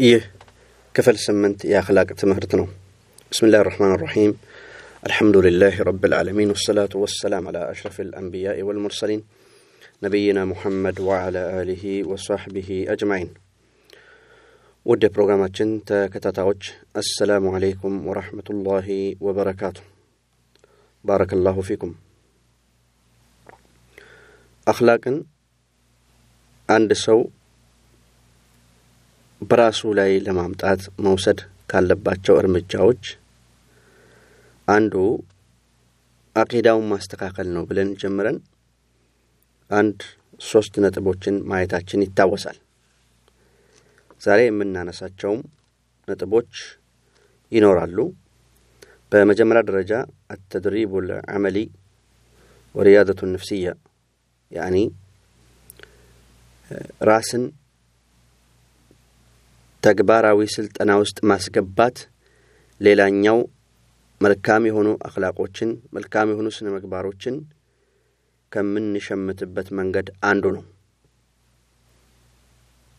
إيه. كفل سمنت يا خلاق تمهرتنا بسم الله الرحمن الرحيم. الحمد لله رب العالمين والصلاة والسلام على أشرف الأنبياء والمرسلين نبينا محمد وعلى آله وصحبه أجمعين. ودي ود جنتا تكتتاوج السلام عليكم ورحمة الله وبركاته. بارك الله فيكم. أخلاقا عند سوء በራሱ ላይ ለማምጣት መውሰድ ካለባቸው እርምጃዎች አንዱ አቂዳውን ማስተካከል ነው ብለን ጀምረን አንድ ሶስት ነጥቦችን ማየታችን ይታወሳል። ዛሬ የምናነሳቸውም ነጥቦች ይኖራሉ። በመጀመሪያ ደረጃ አተድሪቡ ልዓመሊ ወሪያደቱ ንፍስያ ያኒ ራስን ተግባራዊ ስልጠና ውስጥ ማስገባት ሌላኛው መልካም የሆኑ አክላቆችን መልካም የሆኑ ስነ ምግባሮችን ከምንሸምትበት መንገድ አንዱ ነው።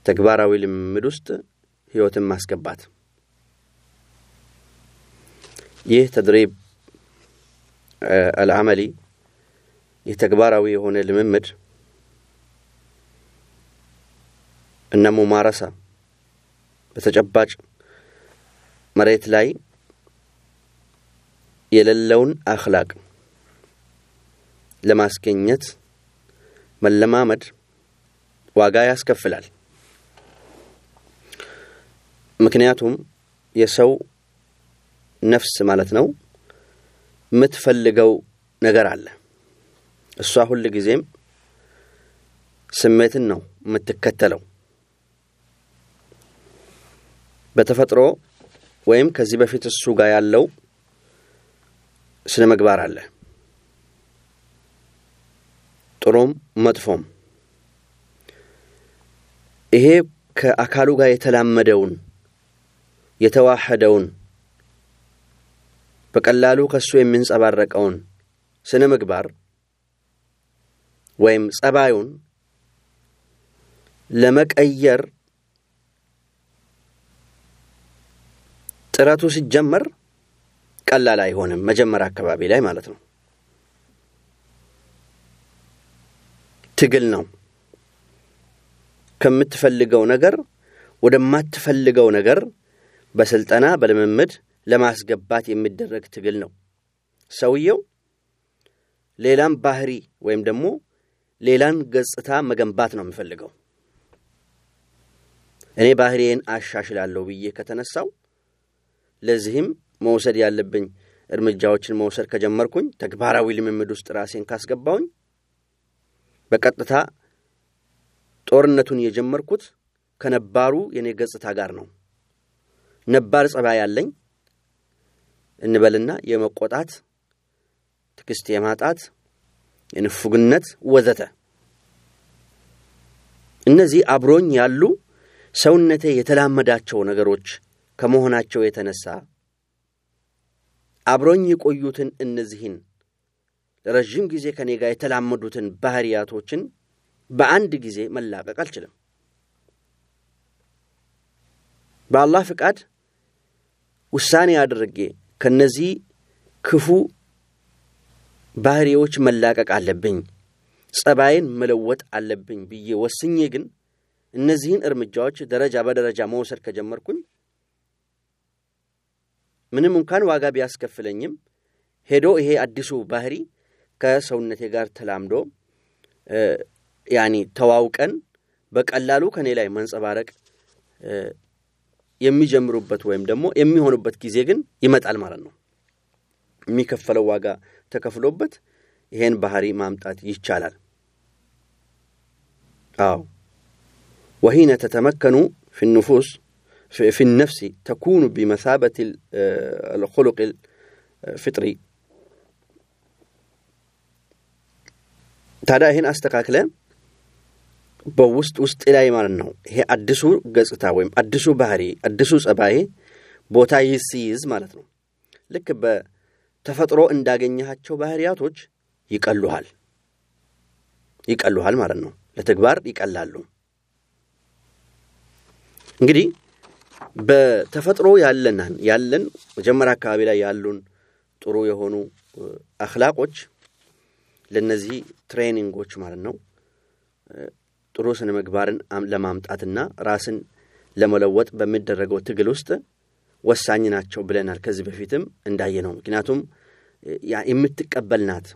ተግባራዊ ልምምድ ውስጥ ህይወትን ማስገባት። ይህ ተድሪብ አልዓመሊ ይህ ተግባራዊ የሆነ ልምምድ እነ ሙማረሳ በተጨባጭ መሬት ላይ የሌለውን አክላቅ ለማስገኘት መለማመድ ዋጋ ያስከፍላል። ምክንያቱም የሰው ነፍስ ማለት ነው የምትፈልገው ነገር አለ። እሷ ሁል ጊዜም ስሜትን ነው የምትከተለው በተፈጥሮ ወይም ከዚህ በፊት እሱ ጋር ያለው ስነ ምግባር አለ። ጥሩም መጥፎም። ይሄ ከአካሉ ጋር የተላመደውን የተዋሐደውን በቀላሉ ከእሱ የሚንጸባረቀውን ስነ ምግባር ወይም ጸባዩን ለመቀየር ጥረቱ ሲጀመር ቀላል አይሆንም መጀመሪያ አካባቢ ላይ ማለት ነው። ትግል ነው። ከምትፈልገው ነገር ወደማትፈልገው ነገር በስልጠና በልምምድ ለማስገባት የሚደረግ ትግል ነው። ሰውየው ሌላም ባህሪ ወይም ደግሞ ሌላን ገጽታ መገንባት ነው የሚፈልገው እኔ ባህሪዬን አሻሽላለሁ ብዬ ከተነሳው ለዚህም መውሰድ ያለብኝ እርምጃዎችን መውሰድ ከጀመርኩኝ ተግባራዊ ልምምድ ውስጥ ራሴን ካስገባውኝ በቀጥታ ጦርነቱን የጀመርኩት ከነባሩ የኔ ገጽታ ጋር ነው። ነባር ጸባይ ያለኝ እንበልና የመቆጣት ትክስት የማጣት የንፉግነት ወዘተ። እነዚህ አብሮኝ ያሉ ሰውነቴ የተላመዳቸው ነገሮች ከመሆናቸው የተነሳ አብሮኝ የቆዩትን እነዚህን ለረዥም ጊዜ ከኔ ጋር የተላመዱትን ባህርያቶችን በአንድ ጊዜ መላቀቅ አልችልም። በአላህ ፍቃድ ውሳኔ አድርጌ ከነዚህ ክፉ ባህሪዎች መላቀቅ አለብኝ ጸባይን መለወጥ አለብኝ ብዬ ወስኜ ግን እነዚህን እርምጃዎች ደረጃ በደረጃ መውሰድ ከጀመርኩኝ ምንም እንኳን ዋጋ ቢያስከፍለኝም ሄዶ ይሄ አዲሱ ባህሪ ከሰውነቴ ጋር ተላምዶ ያኒ ተዋውቀን በቀላሉ ከኔ ላይ መንጸባረቅ የሚጀምሩበት ወይም ደግሞ የሚሆኑበት ጊዜ ግን ይመጣል ማለት ነው። የሚከፈለው ዋጋ ተከፍሎበት ይሄን ባህሪ ማምጣት ይቻላል። አዎ። ወሂነ ተተመከኑ ፊ في النفس تكون بمثابة الخلق الفطري ታዲያ ይህን አስተካክለ በውስጥ ውስጥ ላይ ማለት ነው ይሄ አዲሱ ገጽታ ወይም አዲሱ ባህሪ አዲሱ ጸባዬ ቦታ ይስይዝ ማለት ነው ልክ በተፈጥሮ እንዳገኘሃቸው ባህሪያቶች ይቀሉሃል ይቀሉሃል ማለት ነው ለተግባር ይቀላሉ እንግዲህ በተፈጥሮ ያለን ያለን መጀመሪያ አካባቢ ላይ ያሉን ጥሩ የሆኑ አክላቆች ለእነዚህ ትሬኒንጎች ማለት ነው ጥሩ ስነ ምግባርን ለማምጣትና ራስን ለመለወጥ በሚደረገው ትግል ውስጥ ወሳኝ ናቸው ብለናል። ከዚህ በፊትም እንዳየ ነው። ምክንያቱም የምትቀበል ናት።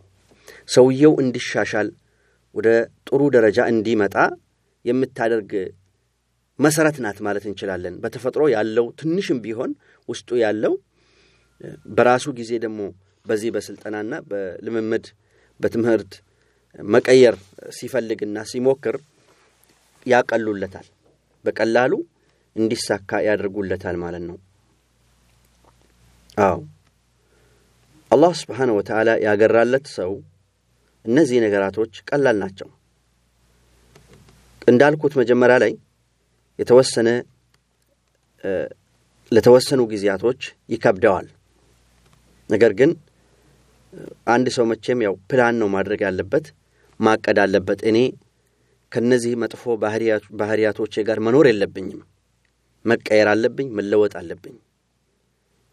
ሰውየው እንዲሻሻል ወደ ጥሩ ደረጃ እንዲመጣ የምታደርግ መሰረት ናት ማለት እንችላለን። በተፈጥሮ ያለው ትንሽም ቢሆን ውስጡ ያለው በራሱ ጊዜ ደግሞ በዚህ በስልጠናና በልምምድ በትምህርት መቀየር ሲፈልግና ሲሞክር ያቀሉለታል፣ በቀላሉ እንዲሳካ ያደርጉለታል ማለት ነው። አዎ አላህ ስብሓነ ወተዓላ ያገራለት ሰው እነዚህ ነገራቶች ቀላል ናቸው። እንዳልኩት መጀመሪያ ላይ የተወሰነ ለተወሰኑ ጊዜያቶች ይከብደዋል። ነገር ግን አንድ ሰው መቼም ያው ፕላን ነው ማድረግ ያለበት፣ ማቀድ አለበት። እኔ ከነዚህ መጥፎ ባህሪያቶቼ ጋር መኖር የለብኝም፣ መቀየር አለብኝ፣ መለወጥ አለብኝ፣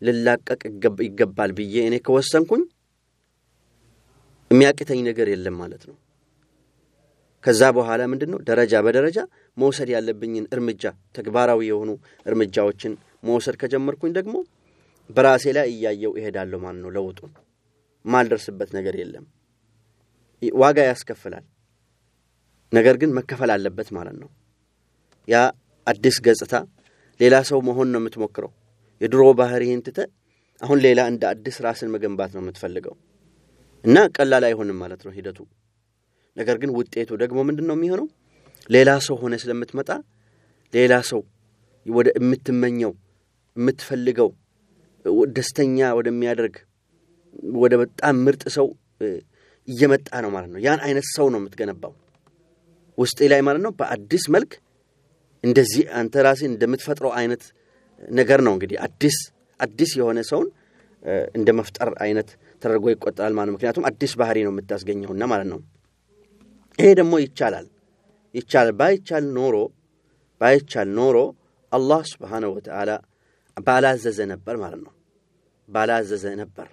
ልላቀቅ ይገባል ብዬ እኔ ከወሰንኩኝ የሚያቅተኝ ነገር የለም ማለት ነው። ከዛ በኋላ ምንድን ነው ደረጃ በደረጃ መውሰድ ያለብኝን እርምጃ ተግባራዊ የሆኑ እርምጃዎችን መውሰድ ከጀመርኩኝ ደግሞ በራሴ ላይ እያየው እሄዳለሁ ማለት ነው። ለውጡን ማልደርስበት ነገር የለም። ዋጋ ያስከፍላል፣ ነገር ግን መከፈል አለበት ማለት ነው። ያ አዲስ ገጽታ ሌላ ሰው መሆን ነው የምትሞክረው። የድሮ ባህሪህን ትተህ አሁን ሌላ እንደ አዲስ ራስን መገንባት ነው የምትፈልገው እና ቀላል አይሆንም ማለት ነው ሂደቱ። ነገር ግን ውጤቱ ደግሞ ምንድን ነው የሚሆነው? ሌላ ሰው ሆነ ስለምትመጣ ሌላ ሰው ወደ የምትመኘው የምትፈልገው ደስተኛ ወደሚያደርግ ወደ በጣም ምርጥ ሰው እየመጣ ነው ማለት ነው። ያን አይነት ሰው ነው የምትገነባው ውስጤ ላይ ማለት ነው። በአዲስ መልክ እንደዚህ አንተ ራሴን እንደምትፈጥረው አይነት ነገር ነው እንግዲህ አዲስ አዲስ የሆነ ሰውን እንደ መፍጠር አይነት ተደርጎ ይቆጠራል ማለት ነው። ምክንያቱም አዲስ ባህሪ ነው የምታስገኘውና ማለት ነው። ይሄ ደግሞ ይቻላል ይቻላል። ባይቻል ኖሮ ባይቻል ኖሮ አላህ ስብሓነሁ ወተዓላ ባላዘዘ ነበር ማለት ነው። ባላዘዘ ነበር።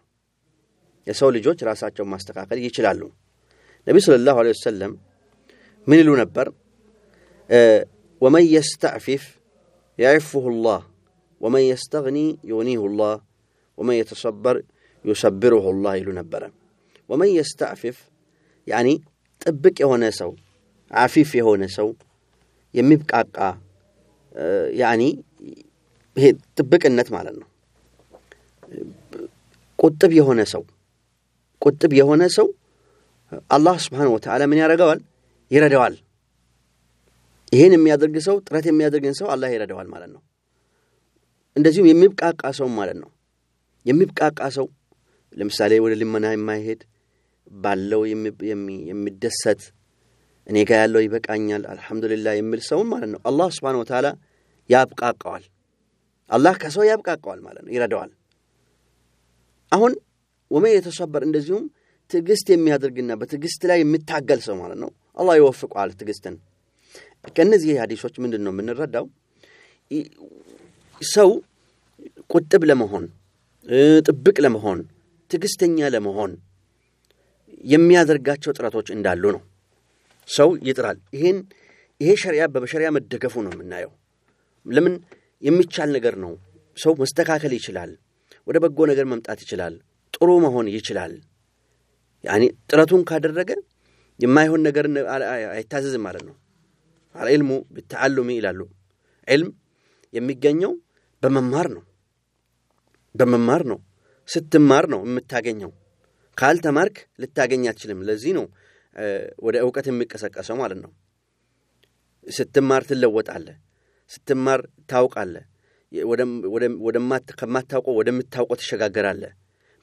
የሰው ልጆች ራሳቸውን ማስተካከል ይችላሉ። ነቢዩ صلى الله عليه وسلم ምን ይሉ ነበር? ومن يستعفف يعفه الله ومن يستغن يغنه الله ومن يتصبر يصبره الله ይሉ ነበረ። ومن يستعفف يعني ጥብቅ የሆነ ሰው عفيف የሆነ ሰው የሚብቃቃ ያኒ ይሄ ጥብቅነት ማለት ነው። ቁጥብ የሆነ ሰው ቁጥብ የሆነ ሰው አላህ ስብሓነሁ ወተዓላ ምን ያደርገዋል? ይረዳዋል። ይህን የሚያደርግ ሰው ጥረት የሚያደርግን ሰው አላህ ይረዳዋል ማለት ነው። እንደዚሁም የሚብቃቃ ሰው ማለት ነው። የሚብቃቃ ሰው ለምሳሌ ወደ ልመና የማይሄድ ባለው የሚደሰት እኔ ጋ ያለው ይበቃኛል አልሐምዱሊላህ የሚል ሰውም ማለት ነው አላህ ስብሓነሁ ወተዓላ ያብቃቀዋል። አላህ ከሰው ያብቃቀዋል ማለት ነው፣ ይረዳዋል። አሁን ወመን የተሰበር እንደዚሁም ትዕግስት የሚያደርግና በትዕግስት ላይ የሚታገል ሰው ማለት ነው አላህ ይወፍቀዋል ትዕግስትን። ከእነዚህ ሀዲሶች ምንድን ነው የምንረዳው? ሰው ቁጥብ ለመሆን ጥብቅ ለመሆን ትዕግስተኛ ለመሆን የሚያደርጋቸው ጥረቶች እንዳሉ ነው። ሰው ይጥራል። ይሄን ይሄ ሸሪያ በሸሪያ መደገፉ ነው የምናየው። ለምን የሚቻል ነገር ነው። ሰው መስተካከል ይችላል። ወደ በጎ ነገር መምጣት ይችላል። ጥሩ መሆን ይችላል። ያኔ ጥረቱን ካደረገ የማይሆን ነገር አይታዘዝም ማለት ነው። አልዕልሙ ብተዓሉሚ ይላሉ። ዕልም የሚገኘው በመማር ነው። በመማር ነው። ስትማር ነው የምታገኘው። ካልተማርክ ልታገኝ አትችልም። ለዚህ ነው ወደ እውቀት የሚቀሰቀሰው ማለት ነው። ስትማር ትለወጣለህ። ስትማር ታውቃለህ። ከማታውቀው ወደምታውቀው ትሸጋገራለህ።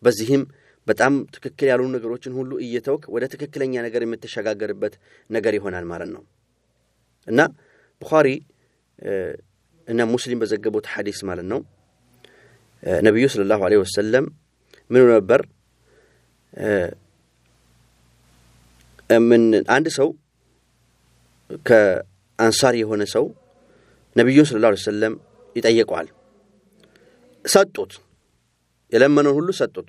በዚህም በጣም ትክክል ያልሆኑ ነገሮችን ሁሉ እየተውክ ወደ ትክክለኛ ነገር የምትሸጋገርበት ነገር ይሆናል ማለት ነው እና ቡኻሪ እና ሙስሊም በዘገቡት ሐዲስ ማለት ነው ነቢዩ ሰለላሁ ዐለይሂ ወሰለም ምኑ ነበር ምን አንድ ሰው ከአንሳር የሆነ ሰው ነቢዩን ስለ ላ ሰለም ይጠየቀዋል። ሰጡት፣ የለመነውን ሁሉ ሰጡት።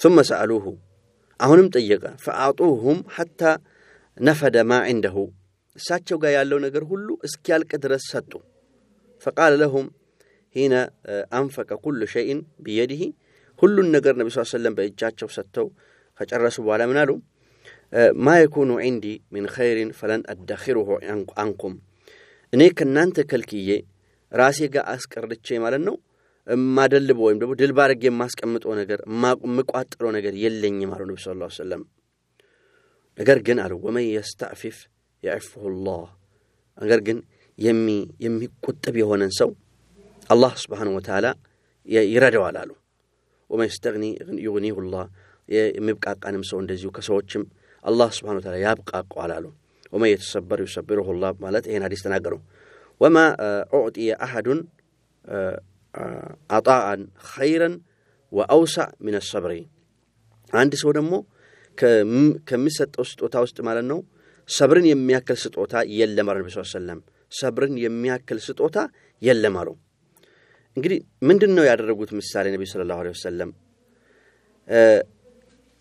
ثመ ሰአሉሁ አሁንም ጠየቀ። ፈአጡሁም ሐታ ነፈደ ማ ዒንደሁ እሳቸው ጋር ያለው ነገር ሁሉ እስኪያልቅ ድረስ ሰጡ። ፈቃለ ለሁም ሂነ አንፈቀ ኩሉ ሸይን ብየድሂ ሁሉን ነገር ነቢ ስ ሰለም በእጃቸው ሰጥተው ከጨረሱ በኋላ ምን አሉ? ማ የኩኑ ዒንዲ ሚን ኸይሪን ፈለን አዳኪሩሁ አንኩም እኔ ከእናንተ ከልክዬ ራሴ ጋር አስቀርቼ ማለት ነው የማደልበው ወይም ደግሞ ድል የማስቀምጠው ነገር የምቋጥረው ነገር የለኝም አሉ ነቢ ስ ሰለም ነገር ግን አሉ ومن يستعفف يعفه الله ነገር ግን የሚቆጥብ የሆነን ሰው አላህ سبحانه وتعالى ይረዳዋል አሉ ومن يستغن يغنه الله የሚብቃቃንም ሰው እንደዚሁ ከሰዎችም አላህ سبحانه وتعالى ያብቃቀዋል አሉ። ومن يتصبر يصبره الله ማለት ይህን ሀዲስ ተናገሩ። وما أعطي أحد አጣአን ኸይረን ወአውሳዕ ምን ሰብሪ። አንድ ሰው ደግሞ ከሚሰጠው ስጦታ ውስጥ ማለት ነው ሰብርን የሚያክል ስጦታ የለም አሉ ነቢ ሰለም ሰብርን የሚያክል ስጦታ የለም አሉ እንግዲህ ምንድን ነው ያደረጉት? ምሳሌ ነቢ ስለ ላሁ ወሰለም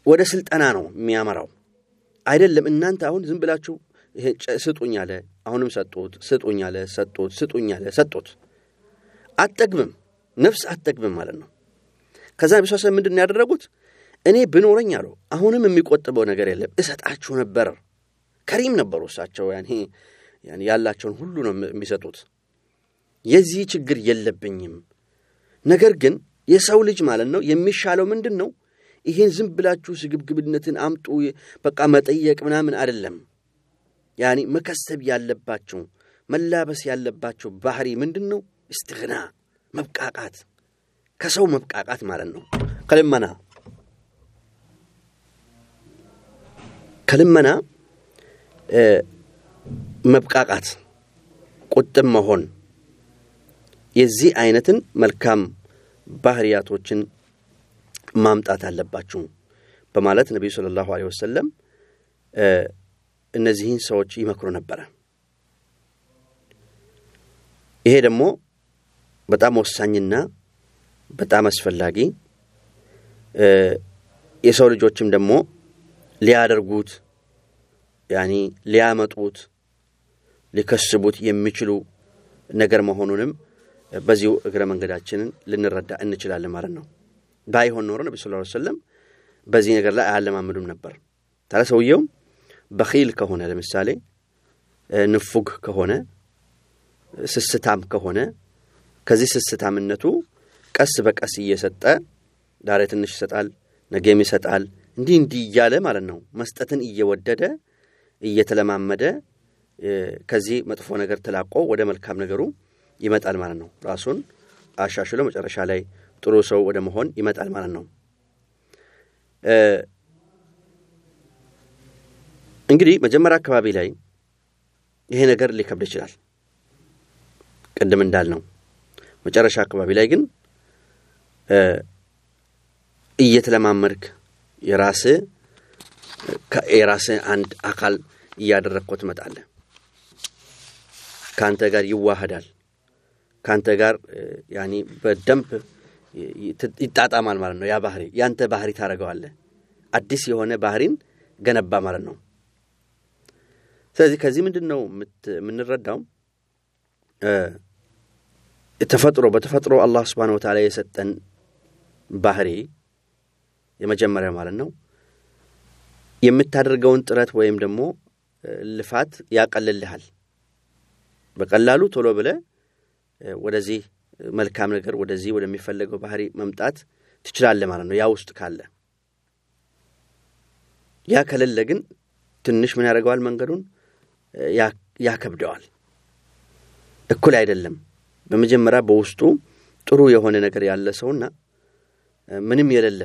ወደ ስልጠና ነው የሚያመራው። አይደለም እናንተ አሁን ዝም ብላችሁ ስጡኝ አለ አሁንም ሰጡት ስጡኝ አለ ሰጡት ስጡኝ አለ ሰጡት። አትጠግብም ነፍስ አትጠግብም ማለት ነው። ከዛ ነቢ ስ ምንድን ያደረጉት? እኔ ብኖረኝ አሉ አሁንም የሚቆጥበው ነገር የለም እሰጣችሁ ነበር። ከሪም ነበሩ እሳቸው ያላቸውን ሁሉ ነው የሚሰጡት የዚህ ችግር የለብኝም። ነገር ግን የሰው ልጅ ማለት ነው የሚሻለው ምንድን ነው ይሄን ዝም ብላችሁ ስግብግብነትን አምጡ በቃ መጠየቅ ምናምን አይደለም። ያኒ መከሰብ ያለባቸው መላበስ ያለባቸው ባህሪ ምንድን ነው እስትግና መብቃቃት ከሰው መብቃቃት ማለት ነው። ከልመና ከልመና መብቃቃት ቁጥብ መሆን የዚህ አይነትን መልካም ባህርያቶችን ማምጣት አለባችሁ በማለት ነቢዩ ስለ ላሁ ወሰለም እነዚህን ሰዎች ይመክሩ ነበረ። ይሄ ደግሞ በጣም ወሳኝና በጣም አስፈላጊ የሰው ልጆችም ደግሞ ሊያደርጉት ያኒ ሊያመጡት ሊከስቡት የሚችሉ ነገር መሆኑንም በዚሁ እግረ መንገዳችንን ልንረዳ እንችላለን ማለት ነው። ባይሆን ኖሮ ነቢ ስ ሰለም በዚህ ነገር ላይ አያለማምዱም ነበር። ታዲያ ሰውየው በኺል ከሆነ ለምሳሌ ንፉግ ከሆነ ስስታም ከሆነ ከዚህ ስስታምነቱ ቀስ በቀስ እየሰጠ ዛሬ ትንሽ ይሰጣል ነገም ይሰጣል እንዲህ እንዲህ እያለ ማለት ነው። መስጠትን እየወደደ እየተለማመደ ከዚህ መጥፎ ነገር ተላቆ ወደ መልካም ነገሩ ይመጣል ማለት ነው። ራሱን አሻሽሎ መጨረሻ ላይ ጥሩ ሰው ወደ መሆን ይመጣል ማለት ነው። እንግዲህ መጀመሪያ አካባቢ ላይ ይሄ ነገር ሊከብድ ይችላል። ቅድም እንዳልነው መጨረሻ አካባቢ ላይ ግን እየተለማመድክ የራስ የራስ አንድ አካል እያደረግኮ ትመጣለህ። ከአንተ ጋር ይዋህዳል ከአንተ ጋር ያኒ በደንብ ይጣጣማል ማለት ነው ያ ባህሪ። ያንተ ባህሪ ታደረገዋለህ አዲስ የሆነ ባህሪን ገነባ ማለት ነው። ስለዚህ ከዚህ ምንድን ነው የምንረዳው ተፈጥሮ በተፈጥሮ አላህ ስብሓን ወተላ የሰጠን ባህሪ የመጀመሪያ ማለት ነው የምታደርገውን ጥረት ወይም ደግሞ ልፋት ያቀልልሃል። በቀላሉ ቶሎ ብለ ወደዚህ መልካም ነገር ወደዚህ ወደሚፈለገው ባህሪ መምጣት ትችላለ ማለት ነው። ያ ውስጥ ካለ ያ ከሌለ ግን ትንሽ ምን ያደርገዋል መንገዱን? ያከብደዋል። እኩል አይደለም። በመጀመሪያ በውስጡ ጥሩ የሆነ ነገር ያለ ሰውና ምንም የሌለ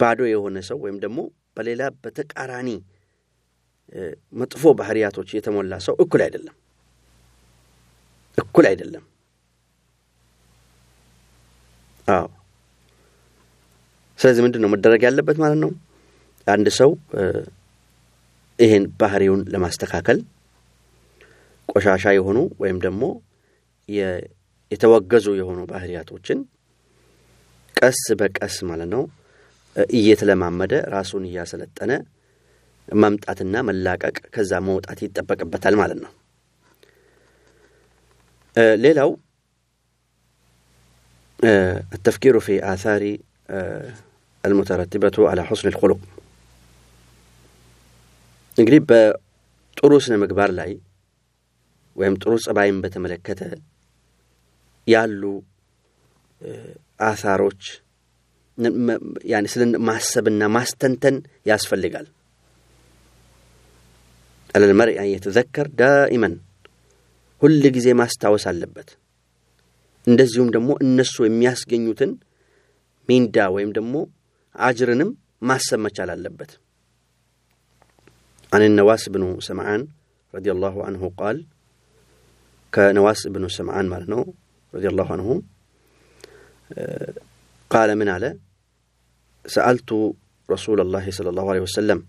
ባዶ የሆነ ሰው ወይም ደግሞ በሌላ በተቃራኒ መጥፎ ባህርያቶች የተሞላ ሰው እኩል አይደለም እኩል አይደለም። አዎ። ስለዚህ ምንድን ነው መደረግ ያለበት ማለት ነው? አንድ ሰው ይህን ባህሪውን ለማስተካከል ቆሻሻ የሆኑ ወይም ደግሞ የተወገዙ የሆኑ ባህሪያቶችን ቀስ በቀስ ማለት ነው እየተለማመደ ራሱን እያሰለጠነ መምጣትና መላቀቅ ከዛ መውጣት ይጠበቅበታል ማለት ነው። ሌላው التفكير في آثار المترتبة على حسن الخلق እንግዲህ በጥሩ ስነ ምግባር ላይ ወይም ጥሩ ጸባይን በተመለከተ ያሉ አሳሮች ያኔ ስለ ማሰብና ማስተንተን ያስፈልጋል። አለልመርእ አን የተዘከር ዳኢመን ሁል ጊዜ ማስታወስ አለበት። እንደዚሁም ደግሞ እነሱ የሚያስገኙትን ሚንዳ ወይም ደግሞ አጅርንም ማሰብ መቻል አለበት። አን ነዋስ ብኑ ሰምዓን ረዲየላሁ አንሁ ቃል ከነዋስ ብኑ ሰምዓን ማለት ነው ረዲየላሁ አንሁ ቃለ ምን አለ ሰአልቱ ረሱለላሂ ሰለላሁ ዐለይሂ ወሰለም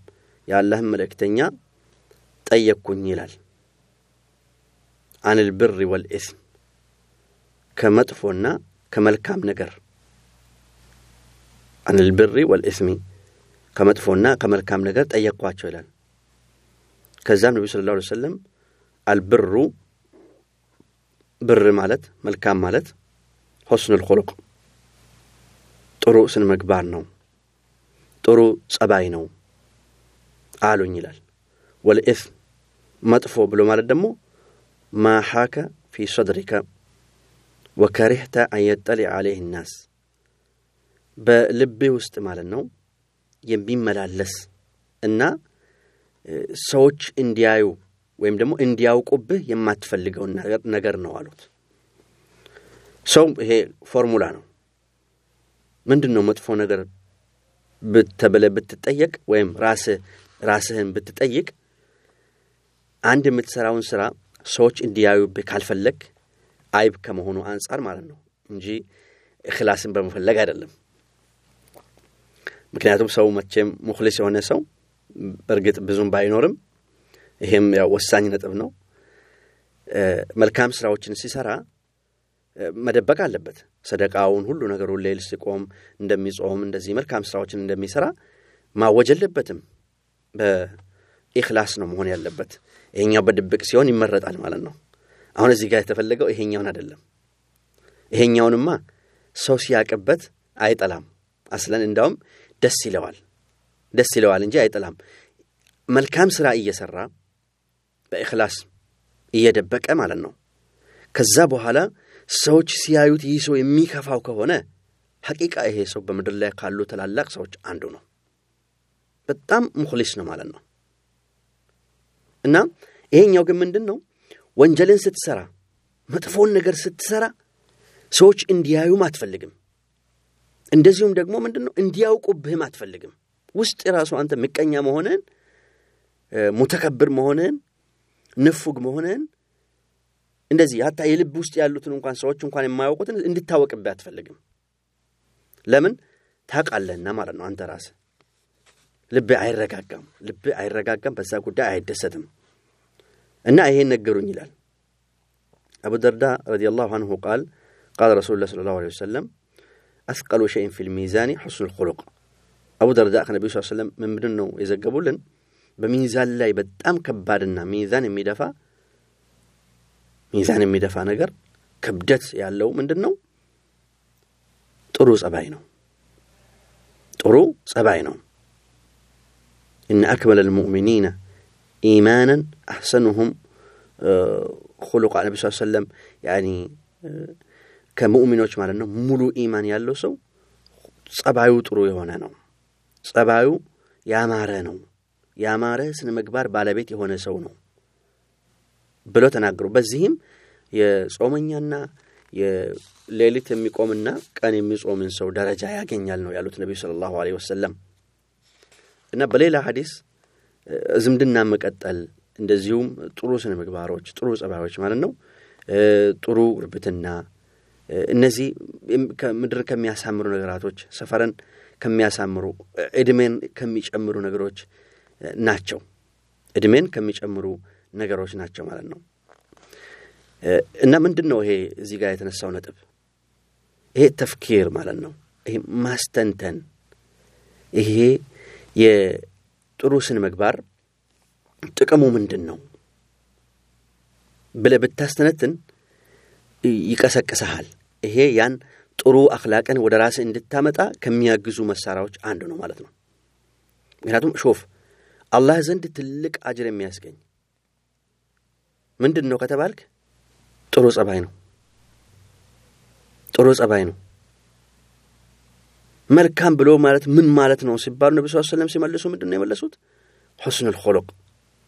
የአላህም መልእክተኛ ጠየቅኩኝ ይላል አን ልብር ወልኢስም ከመጥፎና ከመልካም ነገር አን ልብሪ ወልኢስሚ ከመጥፎና ከመልካም ነገር ጠየቅኳቸው ይላል ከዛም ነቢዩ ስለ ላሁ ሰለም አልብሩ ብር ማለት መልካም ማለት ሆስኑል ኹሉቅ ጥሩ ስነ ምግባር ነው ጥሩ ጸባይ ነው አሉኝ ይላል። ወልኢስም መጥፎ ብሎ ማለት ደግሞ ማሓከ ፊ ሰድሪከ ወከሪህተ አን የጠሊዕ ዓለይህ ናስ በልቤ ውስጥ ማለት ነው የሚመላለስ እና ሰዎች እንዲያዩ ወይም ደግሞ እንዲያውቁብህ የማትፈልገውን ነገር ነው አሉት። ሰው ይሄ ፎርሙላ ነው። ምንድን ነው መጥፎ ነገር ተብለህ ብትጠየቅ ወይም ራስህ ራስህን ብትጠይቅ አንድ የምትሰራውን ስራ ሰዎች እንዲያዩብህ ካልፈለግ አይብ ከመሆኑ አንጻር ማለት ነው እንጂ ኢክላስን በመፈለግ አይደለም። ምክንያቱም ሰው መቼም ሙክሊስ የሆነ ሰው በእርግጥ ብዙም ባይኖርም ይሄም ያው ወሳኝ ነጥብ ነው። መልካም ስራዎችን ሲሰራ መደበቅ አለበት። ሰደቃውን ሁሉ ነገሩን ليل ሲቆም እንደሚጾም እንደዚህ መልካም ስራዎችን እንደሚሰራ ማወጅ የለበትም። በኢክላስ ነው መሆን ያለበት። ይሄኛው በድብቅ ሲሆን ይመረጣል ማለት ነው። አሁን እዚህ ጋር የተፈለገው ይሄኛውን አይደለም። ይሄኛውንማ ሰው ሲያቅበት አይጠላም። አስለን እንዳውም ደስ ይለዋል ደስ ይለዋል እንጂ አይጠላም። መልካም ስራ እየሰራ በኢክላስ እየደበቀ ማለት ነው። ከዛ በኋላ ሰዎች ሲያዩት ይህ ሰው የሚከፋው ከሆነ ሐቂቃ ይሄ ሰው በምድር ላይ ካሉ ታላላቅ ሰዎች አንዱ ነው። በጣም ሙክሊስ ነው ማለት ነው። እና ይሄኛው ግን ምንድን ነው? ወንጀልን ስትሰራ፣ መጥፎን ነገር ስትሰራ ሰዎች እንዲያዩም አትፈልግም። እንደዚሁም ደግሞ ምንድን ነው እንዲያውቁብህም አትፈልግም። ውስጥ የራሱ አንተ ምቀኛ መሆንህን፣ ሙተከብር መሆንህን፣ ንፉግ መሆንህን እንደዚህ ሀታ የልብ ውስጥ ያሉትን እንኳን ሰዎች እንኳን የማያውቁትን እንድታወቅብህ አትፈልግም። ለምን ታውቃለህና ማለት ነው። አንተ ራስህ ልብህ አይረጋጋም፣ ልብህ አይረጋጋም፣ በዛ ጉዳይ አይደሰትም። እና ይሄን ነገሩኝ ይላል አቡ ደርዳ ረዲየላሁ አንሁ ቃል ቃል ረሱሉላህ ሰለላሁ ዐለይሂ ወሰለም አስቀሉ ሸይን ፊል ሚዛኒ ሑስኑል ኹሉቅ አቡ ደርዳ ከነቢዩ ስ ሰለም ምንድን ነው የዘገቡልን? በሚዛን ላይ በጣም ከባድና ሚዛን የሚደፋ ሚዛን የሚደፋ ነገር ክብደት ያለው ምንድን ነው? ጥሩ ጸባይ ነው። ጥሩ ጸባይ ነው። እነ አክመለ ልሙእሚኒነ ኢማናን አሕሰኑሁም ኹሉቃ ነቢ ስ ሰለም ያኒ ከሙእሚኖች ማለት ነው ሙሉ ኢማን ያለው ሰው ጸባዩ ጥሩ የሆነ ነው። ጸባዩ ያማረ ነው። ያማረ ስነ ምግባር ባለቤት የሆነ ሰው ነው ብለው ተናገሩ። በዚህም የጾመኛና የሌሊት የሚቆምና ቀን የሚጾምን ሰው ደረጃ ያገኛል ነው ያሉት ነቢዩ ሰለላሁ ዐለይሂ ወሰለም። እና በሌላ ሐዲስ ዝምድና መቀጠል እንደዚሁም ጥሩ ስነ ምግባሮች፣ ጥሩ ጸባዮች ማለት ነው ጥሩ ርብትና እነዚህ ምድር ከሚያሳምሩ ነገራቶች ሰፈርን ከሚያሳምሩ እድሜን ከሚጨምሩ ነገሮች ናቸው። እድሜን ከሚጨምሩ ነገሮች ናቸው ማለት ነው። እና ምንድን ነው ይሄ እዚህ ጋር የተነሳው ነጥብ? ይሄ ተፍኪር ማለት ነው። ይሄ ማስተንተን፣ ይሄ የጥሩ ስነ ምግባር ጥቅሙ ምንድን ነው ብለህ ብታስተነትን ይቀሰቅሰሃል። ይሄ ያን ጥሩ አክላቅን ወደ ራስህ እንድታመጣ ከሚያግዙ መሳሪያዎች አንዱ ነው ማለት ነው። ምክንያቱም ሾፍ አላህ ዘንድ ትልቅ አጅር የሚያስገኝ ምንድን ነው ከተባልክ ጥሩ ጸባይ ነው። ጥሩ ጸባይ ነው። መልካም ብሎ ማለት ምን ማለት ነው ሲባሉ ነቢ ስ ሰለም ሲመልሱ ምንድን ነው የመለሱት? ሑስኑል ኹሉቅ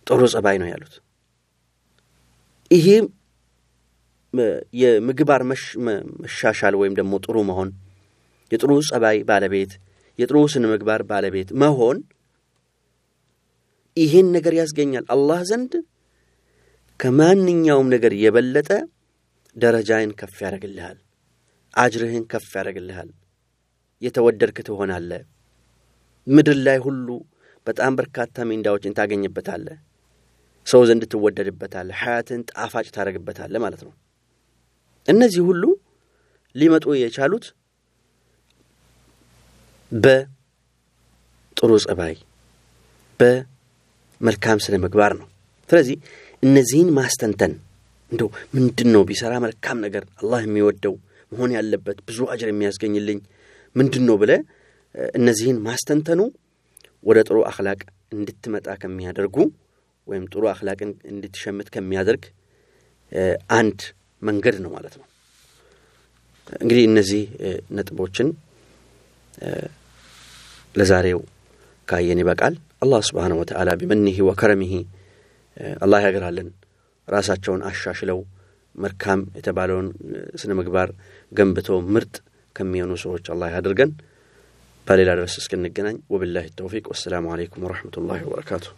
ጥሩ ጸባይ ነው ያሉት። ይሄ የምግባር መሻሻል ወይም ደግሞ ጥሩ መሆን የጥሩ ጸባይ ባለቤት የጥሩ ስነ ምግባር ባለቤት መሆን ይህን ነገር ያስገኛል አላህ ዘንድ ከማንኛውም ነገር የበለጠ ደረጃህን ከፍ ያደርግልሃል። አጅርህን ከፍ ያደርግልሃል። የተወደድክ ትሆናለህ። ምድር ላይ ሁሉ በጣም በርካታ ሚንዳዎችን ታገኝበታለህ። ሰው ዘንድ ትወደድበታለህ። ሐያትን ጣፋጭ ታደርግበታለህ ማለት ነው። እነዚህ ሁሉ ሊመጡ የቻሉት በጥሩ ጸባይ፣ በመልካም ስነ ምግባር ነው። ስለዚህ እነዚህን ማስተንተን እንደው ምንድን ነው ቢሰራ መልካም ነገር አላህ የሚወደው መሆን ያለበት ብዙ አጅር የሚያስገኝልኝ ምንድን ነው ብለህ እነዚህን ማስተንተኑ ወደ ጥሩ አኽላቅ እንድትመጣ ከሚያደርጉ ወይም ጥሩ አኽላቅን እንድትሸምት ከሚያደርግ አንድ መንገድ ነው ማለት ነው። እንግዲህ እነዚህ ነጥቦችን ለዛሬው ካየን ይበቃል። አላህ ስብሓነሁ ወተዓላ ቢመኒሂ ወከረሚሂ አላህ ያገራልን ራሳቸውን አሻሽለው መልካም የተባለውን ስነ ምግባር ገንብተው ምርጥ ከሚሆኑ ሰዎች አላህ ያድርገን። በሌላ ድረስ እስክንገናኝ ወብላሂ ተውፊቅ ወሰላሙ አለይኩም ወረሕመቱላሂ ወበረካቱሁ።